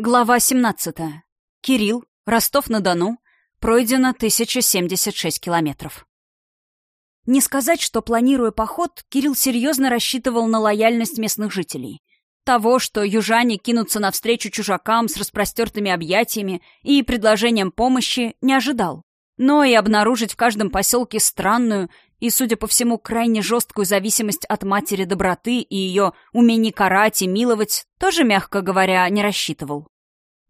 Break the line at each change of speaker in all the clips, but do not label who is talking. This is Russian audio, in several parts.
Глава 17. Кирилл, Ростов-на-Дону. Пройдено 1076 километров. Не сказать, что, планируя поход, Кирилл серьезно рассчитывал на лояльность местных жителей. Того, что южане кинутся навстречу чужакам с распростертыми объятиями и предложением помощи, не ожидал. Но и обнаружить в каждом поселке странную и, судя по всему, крайне жесткую зависимость от матери доброты и ее умений карать и миловать, тоже, мягко говоря, не рассчитывал.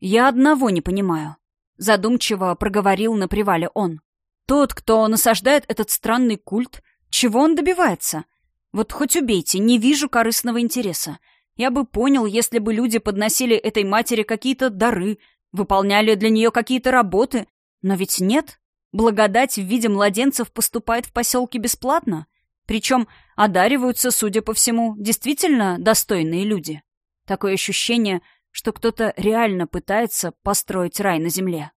«Я одного не понимаю», — задумчиво проговорил на привале он. «Тот, кто насаждает этот странный культ, чего он добивается? Вот хоть убейте, не вижу корыстного интереса. Я бы понял, если бы люди подносили этой матери какие-то дары, выполняли для нее какие-то работы, но ведь нет, Благодать в виде младенцев поступает в поселке бесплатно, причем одариваются, судя по всему, действительно достойные люди. Такое ощущение, что кто-то реально пытается построить рай на земле.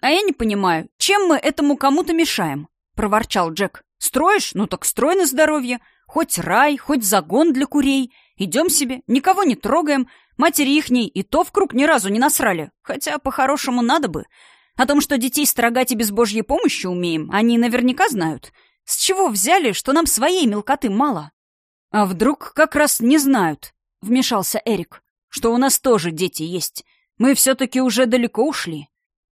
«А я не понимаю, чем мы этому кому-то мешаем?» — проворчал Джек. «Строишь? Ну так строй на здоровье. Хоть рай, хоть загон для курей. Идем себе, никого не трогаем. Матери ихней и то в круг ни разу не насрали. Хотя, по-хорошему, надо бы. О том, что детей строгать и без божьей помощи умеем, они наверняка знают. С чего взяли, что нам своей мелкоты мало? А вдруг как раз не знают, — вмешался Эрик, — что у нас тоже дети есть. Мы все-таки уже далеко ушли.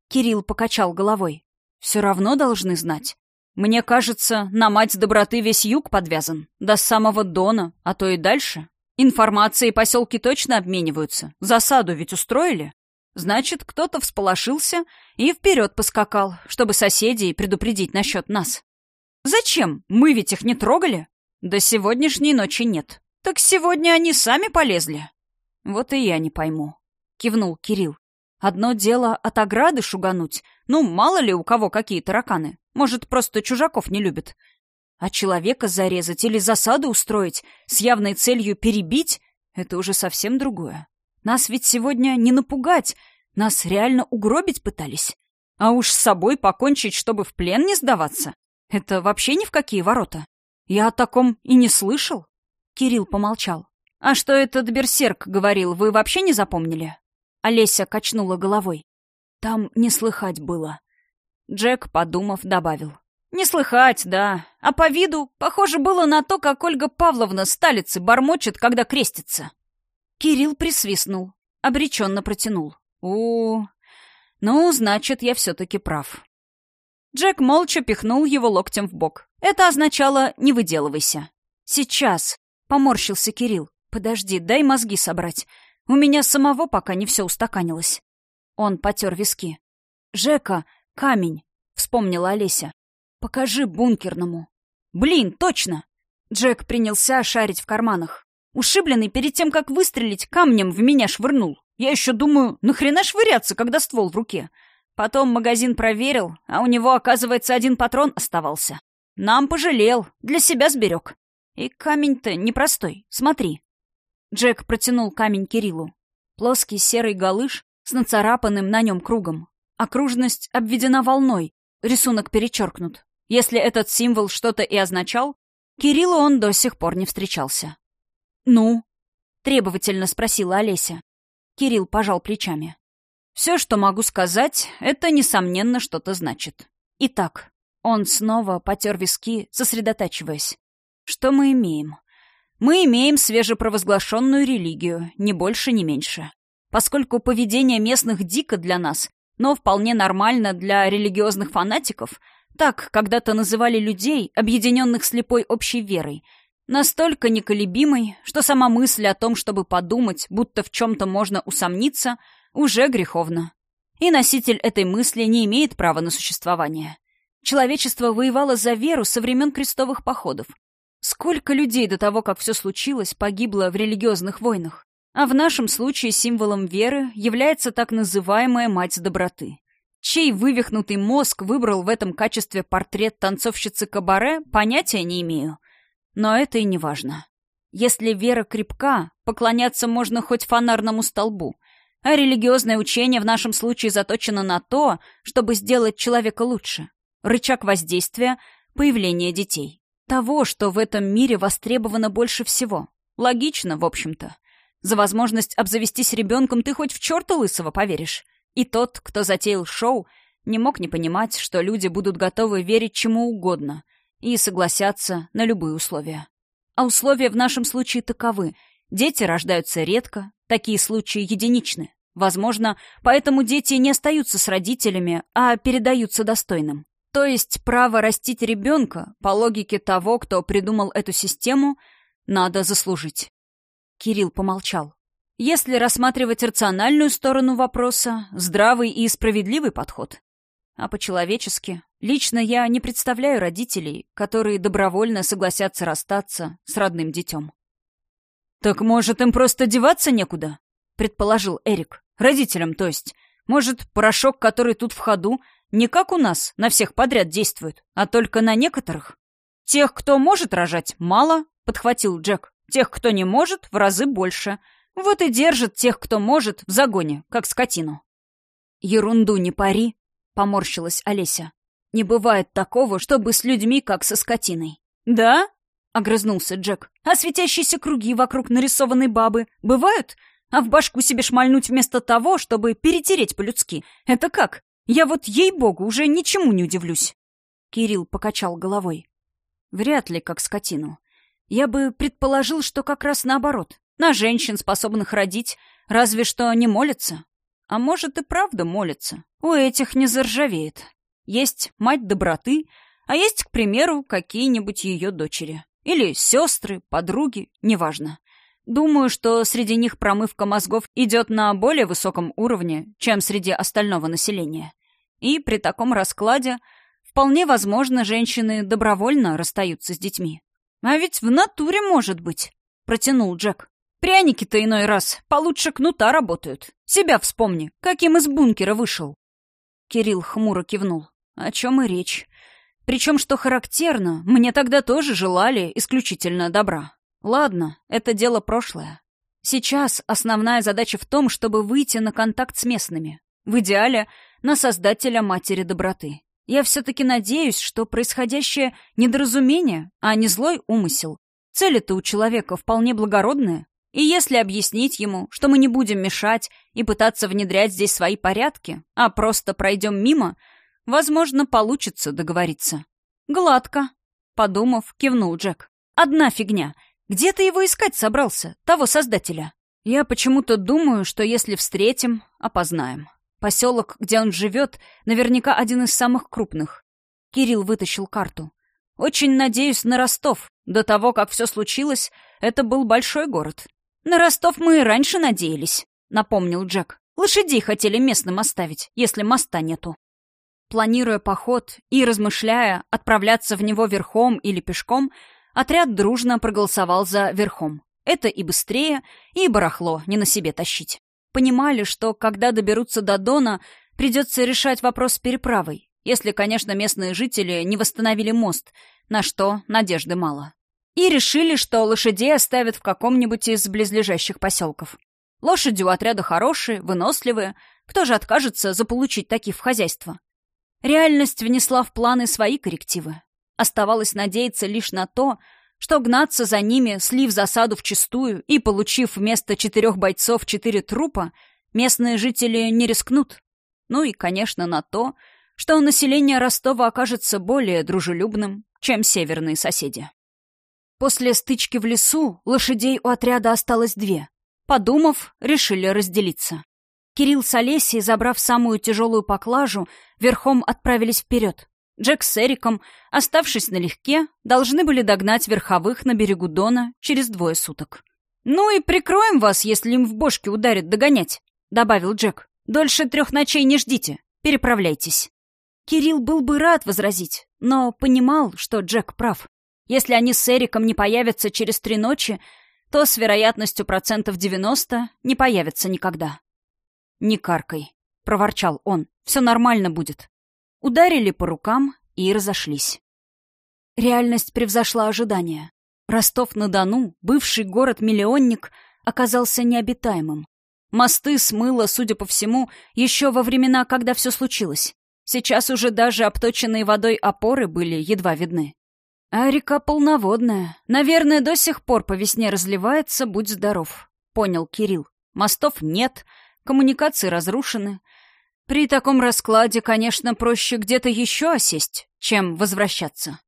Кирилл покачал головой. Все равно должны знать. Мне кажется, на мать доброты весь юг подвязан. До самого Дона, а то и дальше. Информацией поселки точно обмениваются. Засаду ведь устроили. Значит, кто-то всполошился и вперед поскакал, чтобы соседей предупредить насчет нас. Зачем? Мы ведь их не трогали. До сегодняшней ночи нет. Так сегодня они сами полезли. Вот и я не пойму. Кивнул Кирилл. Одно дело от ограды шугануть. Ну, мало ли у кого какие тараканы. Может, просто чужаков не любят. А человека зарезать или засаду устроить с явной целью перебить — это уже совсем другое. Нас ведь сегодня не напугать, нас реально угробить пытались. А уж с собой покончить, чтобы в плен не сдаваться. Это вообще ни в какие ворота. Я о таком и не слышал. Кирилл помолчал. «А что этот берсерк говорил, вы вообще не запомнили?» Олеся качнула головой. «Там не слыхать было». Джек, подумав, добавил. «Не слыхать, да. А по виду похоже было на то, как Ольга Павловна сталицы бормочет, когда крестится». Кирилл присвистнул, обреченно протянул. у Ну, значит, я все-таки прав. Джек молча пихнул его локтем в бок. Это означало «не выделывайся». «Сейчас», — поморщился Кирилл. «Подожди, дай мозги собрать. У меня самого пока не все устаканилось». Он потер виски. «Жека, камень», — вспомнила Олеся. «Покажи бункерному». «Блин, точно!» Джек принялся шарить в карманах. Ушибленный перед тем, как выстрелить, камнем в меня швырнул. Я еще думаю, нахрена швыряться, когда ствол в руке? Потом магазин проверил, а у него, оказывается, один патрон оставался. Нам пожалел, для себя сберег. И камень-то непростой, смотри. Джек протянул камень Кириллу. Плоский серый галыш с нацарапанным на нем кругом. Окружность обведена волной, рисунок перечеркнут. Если этот символ что-то и означал, Кириллу он до сих пор не встречался. «Ну?» — требовательно спросила Олеся. Кирилл пожал плечами. «Все, что могу сказать, это, несомненно, что-то значит. Итак, он снова потер виски, сосредотачиваясь. Что мы имеем? Мы имеем свежепровозглашенную религию, ни больше, ни меньше. Поскольку поведение местных дико для нас, но вполне нормально для религиозных фанатиков, так когда-то называли людей, объединенных слепой общей верой — Настолько неколебимой, что сама мысль о том, чтобы подумать, будто в чем-то можно усомниться, уже греховна. И носитель этой мысли не имеет права на существование. Человечество воевало за веру со времен крестовых походов. Сколько людей до того, как все случилось, погибло в религиозных войнах? А в нашем случае символом веры является так называемая «мать доброты». Чей вывихнутый мозг выбрал в этом качестве портрет танцовщицы Кабаре, понятия не имею. Но это и не важно. Если вера крепка, поклоняться можно хоть фонарному столбу, а религиозное учение в нашем случае заточено на то, чтобы сделать человека лучше. Рычаг воздействия — появление детей. Того, что в этом мире востребовано больше всего. Логично, в общем-то. За возможность обзавестись ребенком ты хоть в черта лысого поверишь. И тот, кто затеял шоу, не мог не понимать, что люди будут готовы верить чему угодно и согласятся на любые условия. А условия в нашем случае таковы. Дети рождаются редко, такие случаи единичны. Возможно, поэтому дети не остаются с родителями, а передаются достойным. То есть право растить ребенка, по логике того, кто придумал эту систему, надо заслужить. Кирилл помолчал. Если рассматривать рациональную сторону вопроса, здравый и справедливый подход. А по-человечески, лично я не представляю родителей, которые добровольно согласятся расстаться с родным детем. «Так, может, им просто деваться некуда?» — предположил Эрик. «Родителям, то есть. Может, порошок, который тут в ходу, не как у нас, на всех подряд действует, а только на некоторых? Тех, кто может рожать, мало», — подхватил Джек. «Тех, кто не может, в разы больше. Вот и держит тех, кто может, в загоне, как скотину. «Ерунду не пари», — поморщилась Олеся. «Не бывает такого, чтобы с людьми, как со скотиной». «Да?» — огрызнулся Джек. «А светящиеся круги вокруг нарисованной бабы бывают? А в башку себе шмальнуть вместо того, чтобы перетереть по-людски? Это как? Я вот, ей-богу, уже ничему не удивлюсь». Кирилл покачал головой. «Вряд ли как скотину. Я бы предположил, что как раз наоборот. На женщин, способных родить, разве что не молятся. А может и правда молятся. У этих не заржавеет. Есть мать доброты, а есть, к примеру, какие-нибудь ее дочери. Или сестры, подруги, неважно. Думаю, что среди них промывка мозгов идет на более высоком уровне, чем среди остального населения. И при таком раскладе вполне возможно, женщины добровольно расстаются с детьми. А ведь в натуре может быть, протянул Джек. Пряники-то иной раз получше кнута работают. Себя вспомни, каким из бункера вышел. Кирилл хмуро кивнул. О чем и речь. Причем, что характерно, мне тогда тоже желали исключительно добра. Ладно, это дело прошлое. Сейчас основная задача в том, чтобы выйти на контакт с местными. В идеале, на создателя матери доброты. Я все-таки надеюсь, что происходящее недоразумение, а не злой умысел. Цели-то у человека вполне благородные. И если объяснить ему, что мы не будем мешать и пытаться внедрять здесь свои порядки, а просто пройдем мимо, возможно, получится договориться. Гладко. Подумав, кивнул Джек. Одна фигня. Где ты его искать собрался, того создателя? Я почему-то думаю, что если встретим, опознаем. Поселок, где он живет, наверняка один из самых крупных. Кирилл вытащил карту. Очень надеюсь на Ростов. До того, как все случилось, это был большой город. «На Ростов мы и раньше надеялись», — напомнил Джек. «Лошадей хотели местным оставить, если моста нету». Планируя поход и размышляя, отправляться в него верхом или пешком, отряд дружно проголосовал за верхом. Это и быстрее, и барахло не на себе тащить. Понимали, что когда доберутся до Дона, придется решать вопрос с переправой, если, конечно, местные жители не восстановили мост, на что надежды мало и решили, что лошадей оставят в каком-нибудь из близлежащих поселков. Лошади у отряда хорошие, выносливые. Кто же откажется заполучить таких в хозяйство? Реальность внесла в планы свои коррективы. Оставалось надеяться лишь на то, что гнаться за ними, слив засаду вчистую и получив вместо четырех бойцов четыре трупа, местные жители не рискнут. Ну и, конечно, на то, что население Ростова окажется более дружелюбным, чем северные соседи. После стычки в лесу лошадей у отряда осталось две. Подумав, решили разделиться. Кирилл с Олесей, забрав самую тяжелую поклажу, верхом отправились вперед. Джек с Эриком, оставшись налегке, должны были догнать верховых на берегу Дона через двое суток. «Ну и прикроем вас, если им в бошки ударят догонять», — добавил Джек. «Дольше трех ночей не ждите. Переправляйтесь». Кирилл был бы рад возразить, но понимал, что Джек прав. Если они с Эриком не появятся через три ночи, то с вероятностью процентов девяносто не появятся никогда. «Не каркай», — проворчал он. «Все нормально будет». Ударили по рукам и разошлись. Реальность превзошла ожидания. Ростов-на-Дону, бывший город-миллионник, оказался необитаемым. Мосты смыло, судя по всему, еще во времена, когда все случилось. Сейчас уже даже обточенные водой опоры были едва видны. А река полноводная. Наверное, до сих пор по весне разливается, будь здоров. понял Кирилл. Мостов нет, коммуникации разрушены. При таком раскладе, конечно, проще где-то еще осесть, чем возвращаться.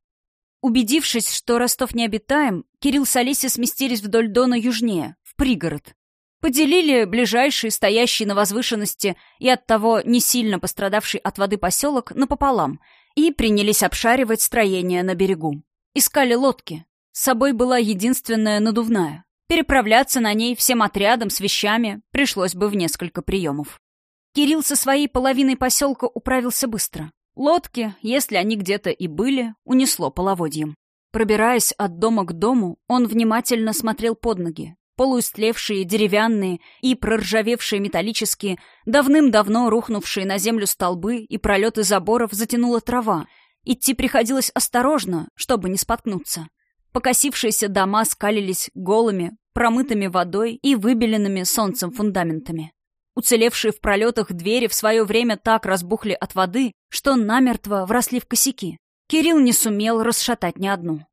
Убедившись, что Ростов не обитаем, Кирилл с Олесей сместились вдоль Дона южнее, в пригород. Поделили ближайший, стоящий на возвышенности и оттого не сильно пострадавший от воды поселок напополам и принялись обшаривать строение на берегу. Искали лодки. С собой была единственная надувная. Переправляться на ней всем отрядом с вещами пришлось бы в несколько приемов. Кирилл со своей половиной поселка управился быстро. Лодки, если они где-то и были, унесло половодьем. Пробираясь от дома к дому, он внимательно смотрел под ноги. Полуистлевшие деревянные и проржавевшие металлические, давным-давно рухнувшие на землю столбы и пролеты заборов затянула трава. Идти приходилось осторожно, чтобы не споткнуться. Покосившиеся дома скалились голыми, промытыми водой и выбеленными солнцем фундаментами. Уцелевшие в пролетах двери в свое время так разбухли от воды, что намертво вросли в косяки. Кирилл не сумел расшатать ни одну.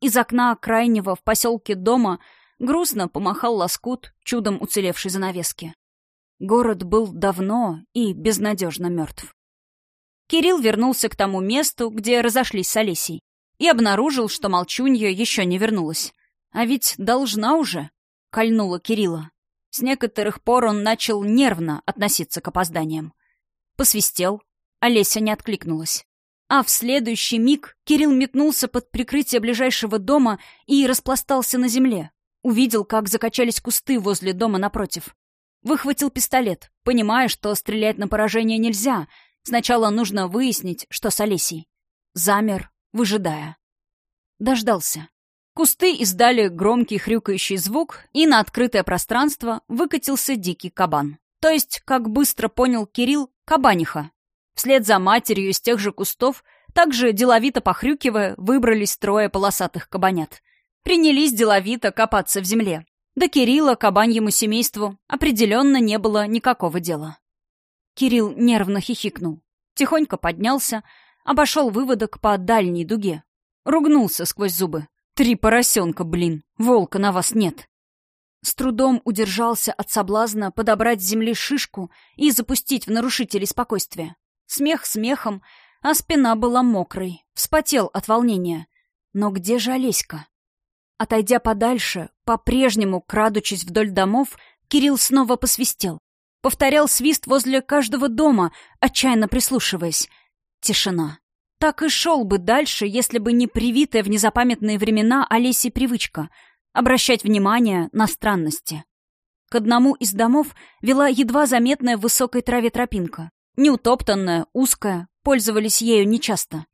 Из окна крайнего в поселке дома грустно помахал лоскут чудом уцелевшей занавески. Город был давно и безнадежно мертв. Кирилл вернулся к тому месту, где разошлись с Олесей, и обнаружил, что молчунья еще не вернулась. А ведь должна уже, — кольнула Кирилла. С некоторых пор он начал нервно относиться к опозданиям. Посвистел. Олеся не откликнулась. А в следующий миг Кирилл метнулся под прикрытие ближайшего дома и распластался на земле. Увидел, как закачались кусты возле дома напротив. Выхватил пистолет, понимая, что стрелять на поражение нельзя. Сначала нужно выяснить, что с Олесей. Замер, выжидая. Дождался. Кусты издали громкий хрюкающий звук, и на открытое пространство выкатился дикий кабан. То есть, как быстро понял Кирилл, кабаниха. Вслед за матерью из тех же кустов, также деловито похрюкивая, выбрались трое полосатых кабанят. Принялись деловито копаться в земле. До Кирилла, кабаньему семейству, определенно не было никакого дела. Кирилл нервно хихикнул. Тихонько поднялся, обошел выводок по дальней дуге. Ругнулся сквозь зубы. Три поросенка, блин, волка на вас нет. С трудом удержался от соблазна подобрать с земли шишку и запустить в нарушителей спокойствия. Смех смехом, а спина была мокрой, вспотел от волнения. Но где же Олеська? Отойдя подальше, по-прежнему, крадучись вдоль домов, Кирилл снова посвистел. Повторял свист возле каждого дома, отчаянно прислушиваясь. Тишина. Так и шел бы дальше, если бы не привитая в незапамятные времена Олеси привычка — обращать внимание на странности. К одному из домов вела едва заметная в высокой траве тропинка. Неутоптанная, узкая, пользовались ею нечасто.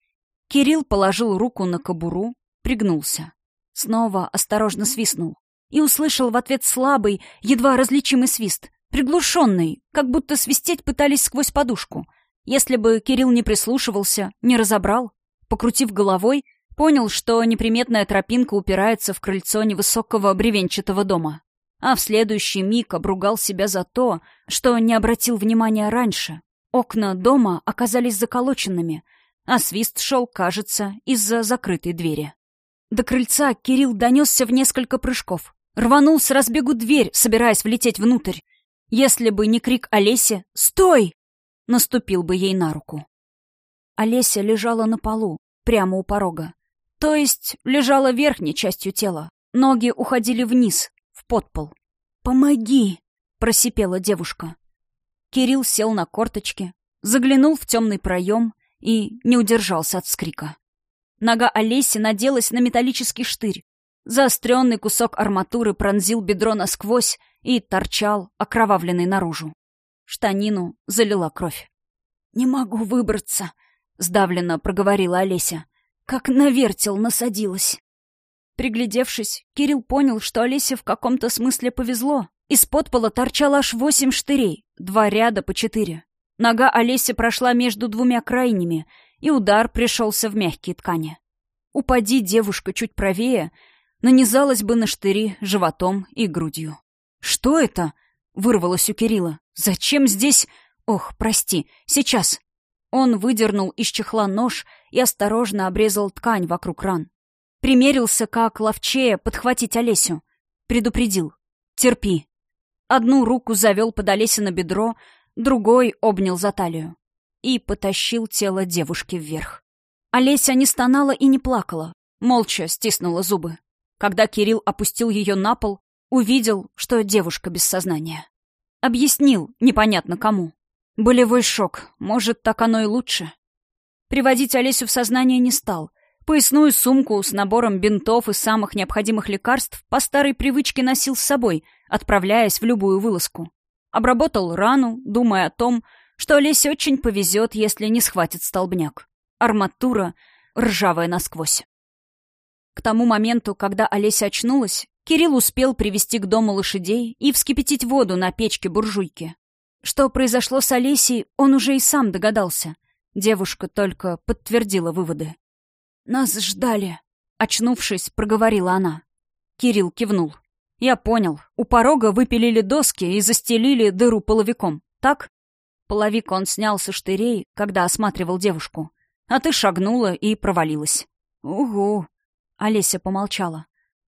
Кирилл положил руку на кобуру, пригнулся. Снова осторожно свистнул. И услышал в ответ слабый, едва различимый свист, приглушенный, как будто свистеть пытались сквозь подушку — если бы Кирилл не прислушивался, не разобрал, покрутив головой, понял, что неприметная тропинка упирается в крыльцо невысокого бревенчатого дома. А в следующий миг обругал себя за то, что не обратил внимания раньше. Окна дома оказались заколоченными, а свист шел, кажется, из-за закрытой двери. До крыльца Кирилл донесся в несколько прыжков. Рванул с разбегу дверь, собираясь влететь внутрь. Если бы не крик Олеси «Стой!», наступил бы ей на руку. Олеся лежала на полу, прямо у порога. То есть лежала верхней частью тела. Ноги уходили вниз, в подпол. «Помоги!» — просипела девушка. Кирилл сел на корточки, заглянул в темный проем и не удержался от вскрика. Нога Олеси наделась на металлический штырь. Заостренный кусок арматуры пронзил бедро насквозь и торчал, окровавленный наружу. Штанину залила кровь. «Не могу выбраться», — сдавленно проговорила Олеся. «Как на вертел насадилась». Приглядевшись, Кирилл понял, что Олесе в каком-то смысле повезло. Из-под пола торчало аж восемь штырей, два ряда по четыре. Нога Олеси прошла между двумя крайними, и удар пришелся в мягкие ткани. Упади девушка чуть правее, нанизалась бы на штыри животом и грудью. «Что это?» — вырвалось у Кирилла. «Зачем здесь...» «Ох, прости, сейчас». Он выдернул из чехла нож и осторожно обрезал ткань вокруг ран. Примерился, как ловчее, подхватить Олесю. Предупредил. «Терпи, Одну руку завел под Олеся на бедро, другой обнял за талию. И потащил тело девушки вверх. Олеся не стонала и не плакала, молча стиснула зубы. Когда Кирилл опустил ее на пол, увидел, что девушка без сознания. Объяснил, непонятно кому. Болевой шок, может, так оно и лучше. Приводить Олесю в сознание не стал. Поясную сумку с набором бинтов и самых необходимых лекарств по старой привычке носил с собой, отправляясь в любую вылазку. Обработал рану, думая о том, что Олесе очень повезет, если не схватит столбняк. Арматура ржавая насквозь. К тому моменту, когда Олеся очнулась, Кирилл успел привести к дому лошадей и вскипятить воду на печке буржуйки. Что произошло с Олесей, он уже и сам догадался. Девушка только подтвердила выводы. «Нас ждали», — очнувшись, проговорила она. Кирилл кивнул. «Я понял. У порога выпилили доски и застелили дыру половиком. Так?» Половик он снял со штырей, когда осматривал девушку. А ты шагнула и провалилась. «Угу», — Олеся помолчала.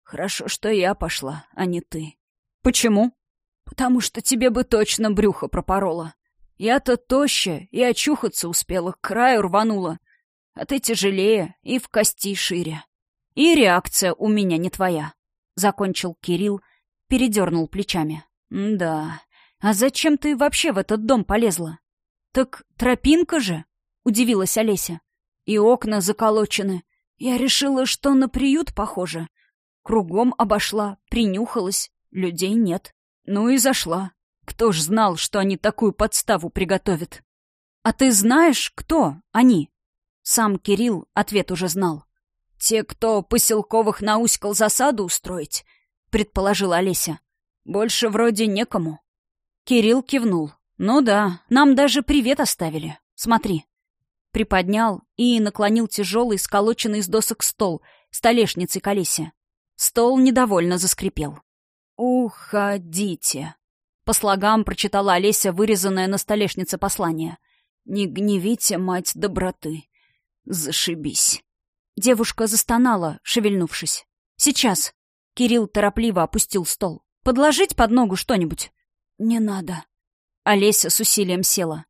«Хорошо, что я пошла, а не ты». «Почему?» «Потому что тебе бы точно брюхо пропороло. Я-то тощая и очухаться успела, к краю рванула. А ты тяжелее и в кости шире. И реакция у меня не твоя», — закончил Кирилл, передернул плечами. «Да, а зачем ты вообще в этот дом полезла?» «Так тропинка же», — удивилась Олеся. «И окна заколочены. Я решила, что на приют похоже. Кругом обошла, принюхалась, людей нет. Ну и зашла. Кто ж знал, что они такую подставу приготовят? А ты знаешь, кто они? Сам Кирилл ответ уже знал. Те, кто поселковых науськал засаду устроить, предположила Олеся. Больше вроде некому. Кирилл кивнул. Ну да, нам даже привет оставили. Смотри. Приподнял и наклонил тяжелый, сколоченный из досок стол, столешницей к Олесе. Стол недовольно заскрипел. «Уходите!» По слогам прочитала Олеся вырезанное на столешнице послание. «Не гневите, мать доброты. Зашибись». Девушка застонала, шевельнувшись. «Сейчас». Кирилл торопливо опустил стол. «Подложить под ногу что-нибудь?» «Не надо». Олеся с усилием села.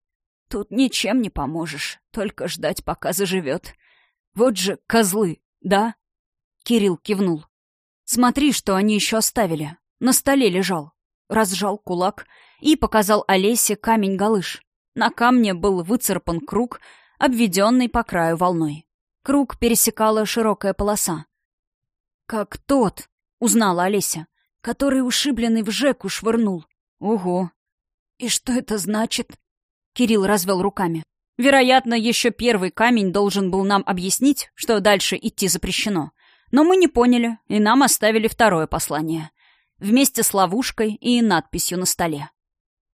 «Тут ничем не поможешь, только ждать, пока заживет. Вот же козлы, да?» Кирилл кивнул. «Смотри, что они еще оставили. На столе лежал разжал кулак и показал Олесе камень-галыш. На камне был выцарапан круг, обведенный по краю волной. Круг пересекала широкая полоса. «Как тот», — узнала Олеся, — «который ушибленный в Жеку швырнул». «Ого!» «И что это значит?» Кирилл развел руками. «Вероятно, еще первый камень должен был нам объяснить, что дальше идти запрещено. Но мы не поняли, и нам оставили второе послание вместе с ловушкой и надписью на столе.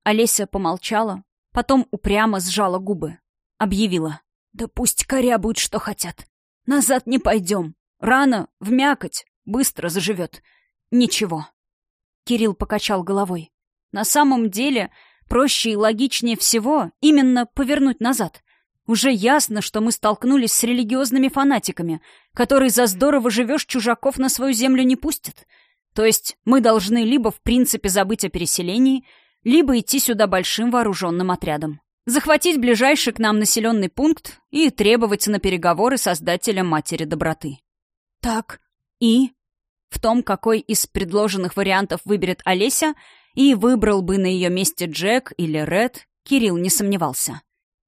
Олеся помолчала, потом упрямо сжала губы. Объявила. «Да пусть корябают, что хотят. Назад не пойдем. Рано, вмякать, быстро заживет. Ничего». Кирилл покачал головой. «На самом деле, проще и логичнее всего именно повернуть назад. Уже ясно, что мы столкнулись с религиозными фанатиками, которые за здорово живешь чужаков на свою землю не пустят. То есть мы должны либо в принципе забыть о переселении, либо идти сюда большим вооруженным отрядом. Захватить ближайший к нам населенный пункт и требовать на переговоры создателя Матери Доброты. Так, и? В том, какой из предложенных вариантов выберет Олеся, и выбрал бы на ее месте Джек или Ред, Кирилл не сомневался.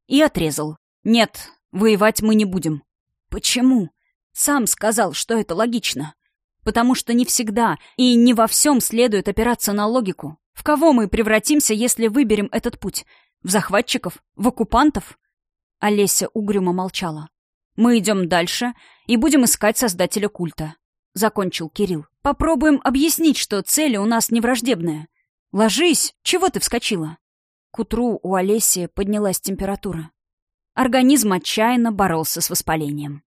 И отрезал. «Нет, воевать мы не будем». «Почему?» «Сам сказал, что это логично. Потому что не всегда и не во всем следует опираться на логику. В кого мы превратимся, если выберем этот путь? В захватчиков? В оккупантов? Олеся угрюмо молчала. «Мы идем дальше и будем искать создателя культа», — закончил Кирилл. «Попробуем объяснить, что цели у нас не враждебные. Ложись, чего ты вскочила?» К утру у Олеси поднялась температура. Организм отчаянно боролся с воспалением.